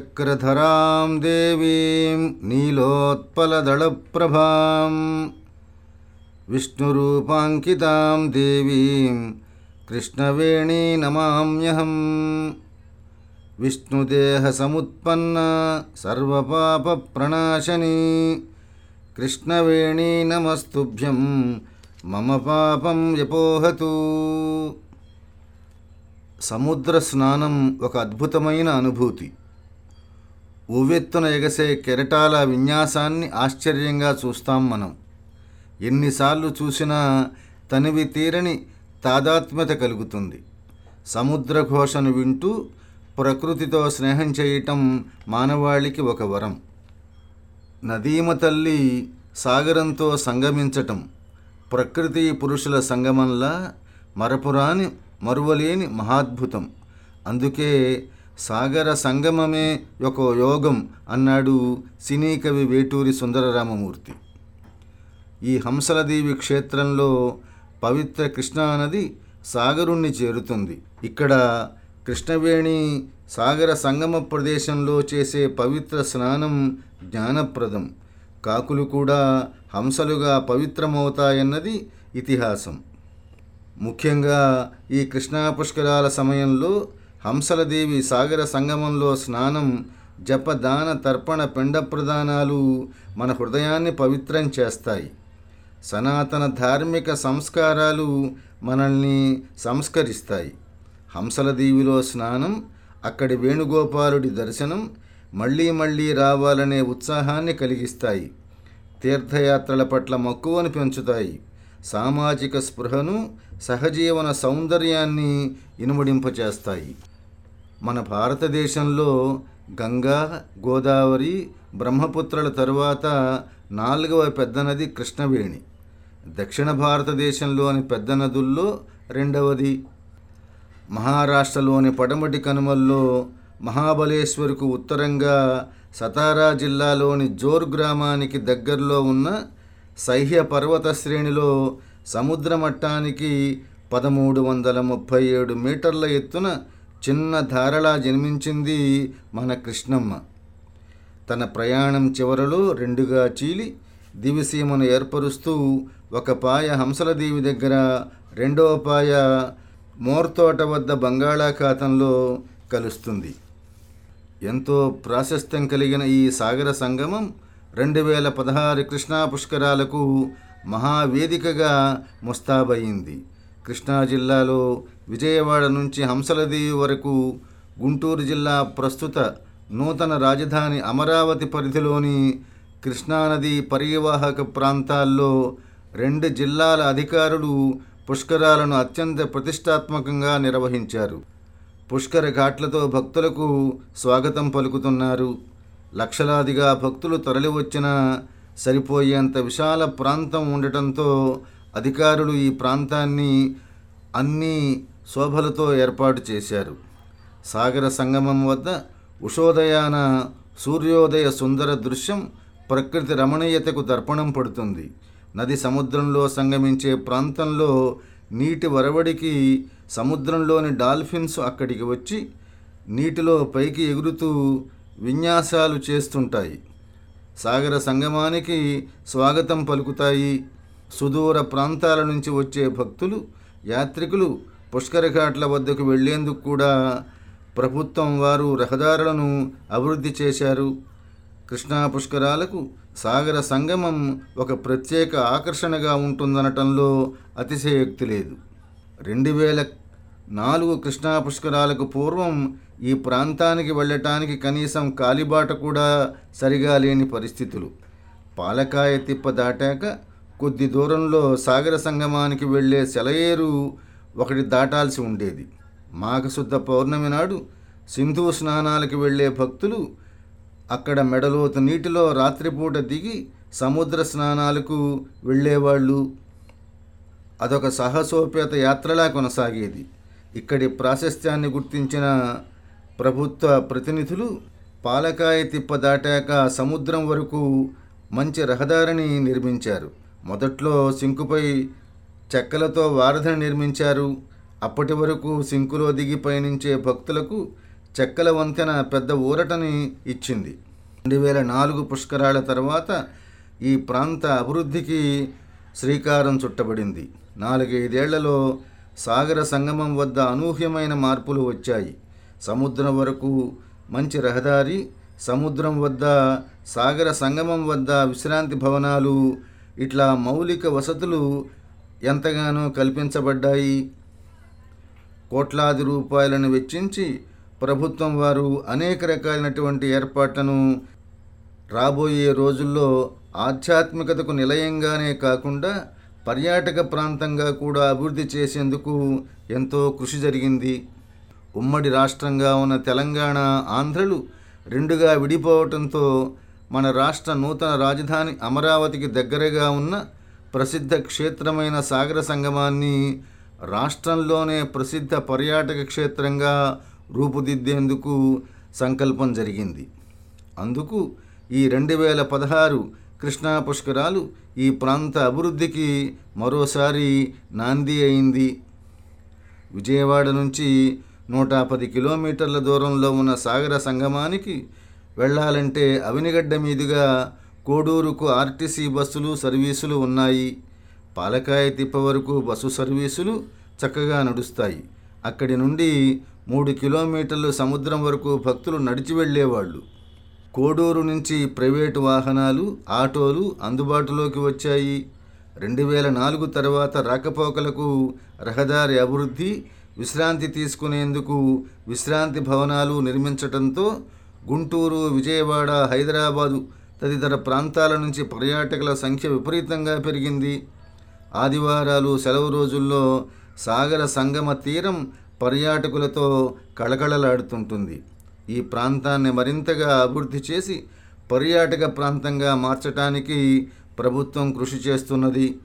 శంఖచక్రధరాం దేవీం నీలోత్పలదళప్రభాం విష్ణురూపాంకితాం దేవీం కృష్ణవేణీ నమామ్యహం విష్ణుదేహసముత్పన్న సర్వపాపప్రణాశనీ కృష్ణవేణీ నమస్తుభ్యం మమ పాపం యపోహతు సముద్ర స్నానం ఒక అద్భుతమైన అనుభూతి ఉవ్వెత్తున ఎగసే కెరటాల విన్యాసాన్ని ఆశ్చర్యంగా చూస్తాం మనం. ఎన్నిసార్లు చూసినా తనివి తీరని తాదాత్మ్యత కలుగుతుంది. సముద్ర ఘోషను వింటూ ప్రకృతితో స్నేహం చేయటం మానవాళికి ఒక వరం. నదీమ తల్లి సాగరంతో సంగమించటం ప్రకృతి పురుషుల సంగమంలా మరపురాని మరువలేని మహాద్భుతం. అందుకే సాగర సంగమమే ఒక యోగం అన్నాడు సినీ కవి వేటూరి సుందరరామమూర్తి. ఈ హంసలదేవి క్షేత్రంలో పవిత్ర కృష్ణానది సాగరుణ్ణి చేరుతుంది. ఇక్కడ కృష్ణవేణి సాగర సంగమ ప్రదేశంలో చేసే పవిత్ర స్నానం జ్ఞానప్రదం. కాకులు కూడా హంసలుగా పవిత్రమవుతాయన్నది ఇతిహాసం. ముఖ్యంగా ఈ కృష్ణా పుష్కరాల సమయంలో హంసలదేవి సాగర సంగమంలో స్నానం జపదాన తర్పణ పిండ ప్రదానాలు మన హృదయాన్ని పవిత్రం చేస్తాయి. సనాతన ధార్మిక సంస్కారాలు మనల్ని సంస్కరిస్తాయి. హంసలదేవిలో స్నానం అక్కడి వేణుగోపాలుడి దర్శనం మళ్ళీ మళ్ళీ రావాలనే ఉత్సాహాన్ని కలిగిస్తాయి. తీర్థయాత్రల పట్ల మక్కువను పెంచుతాయి. సామాజిక స్పృహను సహజీవన సౌందర్యాన్ని ఇనుమడింపచేస్తాయి. మన భారతదేశంలో గంగా గోదావరి బ్రహ్మపుత్రుల తరువాత నాలుగవ పెద్ద నది కృష్ణవేణి. దక్షిణ భారతదేశంలోని పెద్ద నదుల్లో రెండవది. మహారాష్ట్రలోని పడమటి కనుమల్లో మహాబలేశ్వర్కు ఉత్తరంగా సతారా జిల్లాలోని జోర్ గ్రామానికి దగ్గరలో ఉన్న సహ్య పర్వత శ్రేణిలో సముద్ర మట్టానికి పదమూడు వందల ముప్పై ఏడు మీటర్ల ఎత్తున చిన్న ధారలా జన్మించింది మన కృష్ణమ్మ. తన ప్రయాణం చివరలో రెండుగా చీలి దివిసీమను ఏర్పరుస్తూ ఒక పాయ హంసలదేవి దగ్గర రెండవ పాయ మోర్తోట వద్ద బంగాళాఖాతంలో కలుస్తుంది. ఎంతో ప్రాశస్త్యం కలిగిన ఈ సాగర సంగమం రెండు వేల పదహారు కృష్ణా పుష్కరాలకు మహావేదికగా ముస్తాబయింది. కృష్ణా జిల్లాలో విజయవాడ నుంచి హంసలదేవి వరకు గుంటూరు జిల్లా ప్రస్తుత నూతన రాజధాని అమరావతి పరిధిలోని కృష్ణానది పరివాహక ప్రాంతాల్లో రెండు జిల్లాల అధికారులు పుష్కరాలను అత్యంత ప్రతిష్టాత్మకంగా నిర్వహించారు. పుష్కర ఘాట్లతో భక్తులకు స్వాగతం పలుకుతున్నారు. లక్షలాదిగా భక్తులు తరలివచ్చిన సరిపోయేంత విశాల ప్రాంతం ఉండటంతో అధికారులు ఈ ప్రాంతాన్ని అన్ని శోభలతో ఏర్పాటు చేశారు. సాగర సంగమం వద్ద ఉషోదయాన సూర్యోదయ సుందర దృశ్యం ప్రకృతి రమణీయతకు దర్పణం పడుతుంది. నది సముద్రంలో సంగమించే ప్రాంతంలో నీటి వరవడికి సముద్రంలోని డాల్ఫిన్స్ అక్కడికి వచ్చి నీటిలో పైకి ఎగురుతూ విన్యాసాలు చేస్తుంటాయి. సాగర సంగమానికి స్వాగతం పలుకుతాయి. సుదూర ప్రాంతాల నుంచి వచ్చే భక్తులు యాత్రికులు పుష్కరఘాట్ల వద్దకు వెళ్ళేందుకు కూడా ప్రభుత్వం వారు రహదారులను అభివృద్ధి చేశారు. కృష్ణా పుష్కరాలకు సాగర సంగమం ఒక ప్రత్యేక ఆకర్షణగా ఉంటుందనటంలో అతిశయోక్తి లేదు. రెండు వేల నాలుగు కృష్ణా పుష్కరాలకు పూర్వం ఈ ప్రాంతానికి వెళ్ళటానికి కనీసం కాలిబాట కూడా సరిగా లేని పరిస్థితులు. పాలకాయ తిప్ప దాటాక కొద్ది దూరంలో సాగర సంగమానికి వెళ్ళే సెలయేరు ఒకటి దాటాల్సి ఉండేది. మాఘశుద్ధ పౌర్ణమి నాడు సింధు స్నానాలకు వెళ్ళే భక్తులు అక్కడ మెడలోతు నీటిలో రాత్రిపూట దిగి సముద్ర స్నానాలకు వెళ్ళేవాళ్ళు. అదొక సాహసోపేత యాత్రలా కొనసాగేది. ఇక్కడి ప్రాశస్త్యాన్ని గుర్తించిన ప్రభుత్వ ప్రతినిధులు పాలకాయ తిప్ప దాటాక సముద్రం వరకు మంచి రహదారిని నిర్మించారు. మొదట్లో సింకుపై చెక్కలతో వారధిని నిర్మించారు. అప్పటి వరకు సింకులో దిగి పయనించే భక్తులకు చెక్కల వంతెన పెద్ద ఊరటని ఇచ్చింది. రెండు వేల నాలుగు పుష్కరాల తర్వాత ఈ ప్రాంత అభివృద్ధికి శ్రీకారం చుట్టబడింది. నాలుగైదేళ్ళలో సాగర సంగమం వద్ద అనూహ్యమైన మార్పులు వచ్చాయి. సముద్రం వరకు మంచి రహదారి సముద్రం వద్ద సాగర సంగమం వద్ద విశ్రాంతి భవనాలు ఇట్లా మౌలిక వసతులు ఎంతగానో కల్పించబడ్డాయి. కోట్లాది రూపాయలను వెచ్చించి ప్రభుత్వం వారు అనేక రకాలైనటువంటి ఏర్పాట్లను రాబోయే రోజుల్లో ఆధ్యాత్మికతకు నిలయంగానే కాకుండా పర్యాటక ప్రాంతంగా కూడా అభివృద్ధి చేసేందుకు ఎంతో కృషి జరిగింది. ఉమ్మడి రాష్ట్రంగా ఉన్న తెలంగాణ ఆంధ్రలు రెండుగా విడిపోవటంతో మన రాష్ట్ర నూతన రాజధాని అమరావతికి దగ్గరగా ఉన్న ప్రసిద్ధ క్షేత్రమైన సాగర సంగమాన్ని రాష్ట్రంలోనే ప్రసిద్ధ పర్యాటక క్షేత్రంగా రూపుదిద్దేందుకు సంకల్పం జరిగింది. అందుకు ఈ రెండు వేల పదహారు కృష్ణా పుష్కరాలు ఈ ప్రాంత అభివృద్ధికి మరోసారి నాంది అయింది. విజయవాడ నుంచి నూట పది కిలోమీటర్ల దూరంలో ఉన్న సాగర సంగమానికి వెళ్ళాలంటే అవినిగడ్డ మీదుగా కోడూరుకు ఆర్టీసీ బస్సులు సర్వీసులు ఉన్నాయి. పాలకాయ తిప్ప వరకు బస్సు సర్వీసులు చక్కగా నడుస్తాయి. అక్కడి నుండి మూడు కిలోమీటర్లు సముద్రం వరకు భక్తులు నడిచి వెళ్ళేవాళ్ళు. కోడూరు నుంచి ప్రైవేటు వాహనాలు ఆటోలు అందుబాటులోకి వచ్చాయి. రెండు వేల నాలుగు తర్వాత రాకపోకలకు రహదారి అభివృద్ధి విశ్రాంతి తీసుకునేందుకు విశ్రాంతి భవనాలు నిర్మించటంతో గుంటూరు విజయవాడ హైదరాబాదు తదితర ప్రాంతాల నుంచి పర్యాటకుల సంఖ్య విపరీతంగా పెరిగింది. ఆదివారాలు సెలవు రోజుల్లో సాగర సంగమ తీరం పర్యాటకులతో కళకళలాడుతుంటుంది. ఈ ప్రాంతాన్ని మరింతగా అభివృద్ధి చేసి పర్యాటక ప్రాంతంగా మార్చటానికి ప్రభుత్వం కృషి చేస్తున్నది.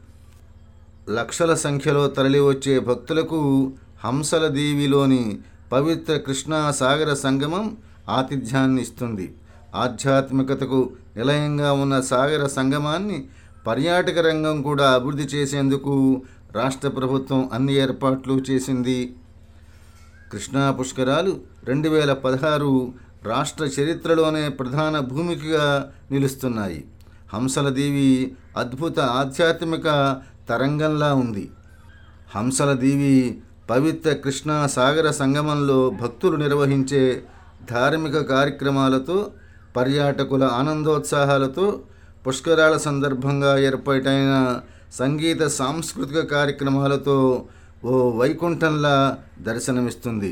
లక్షల సంఖ్యలో తరలివచ్చే భక్తులకు హంసల దీవిలోని పవిత్ర కృష్ణా సాగర సంగమం ఆతిథ్యాన్ని ఇస్తుంది. ఆధ్యాత్మికతకు నిలయంగా ఉన్న సాగర సంగమాన్ని పర్యాటక రంగం కూడా అభివృద్ధి చేసేందుకు రాష్ట్ర ప్రభుత్వం అన్ని ఏర్పాట్లు చేసింది. కృష్ణా పుష్కరాలు రెండు వేల పదహారు రాష్ట్ర చరిత్రలోనే ప్రధాన భూమికగా నిలుస్తున్నాయి. హంసలదేవి అద్భుత ఆధ్యాత్మిక తరంగంలా ఉంది. హంసలదేవి పవిత్ర కృష్ణా సాగర సంగమంలో భక్తులు నిర్వహించే ధార్మిక కార్యక్రమాలతో పర్యాటకుల ఆనందోత్సాహాలతో పుష్కరాల సందర్భంగా ఏర్పాటైన సంగీత సాంస్కృతిక కార్యక్రమాలతో ఓ వైకుంఠంలా దర్శనమిస్తుంది.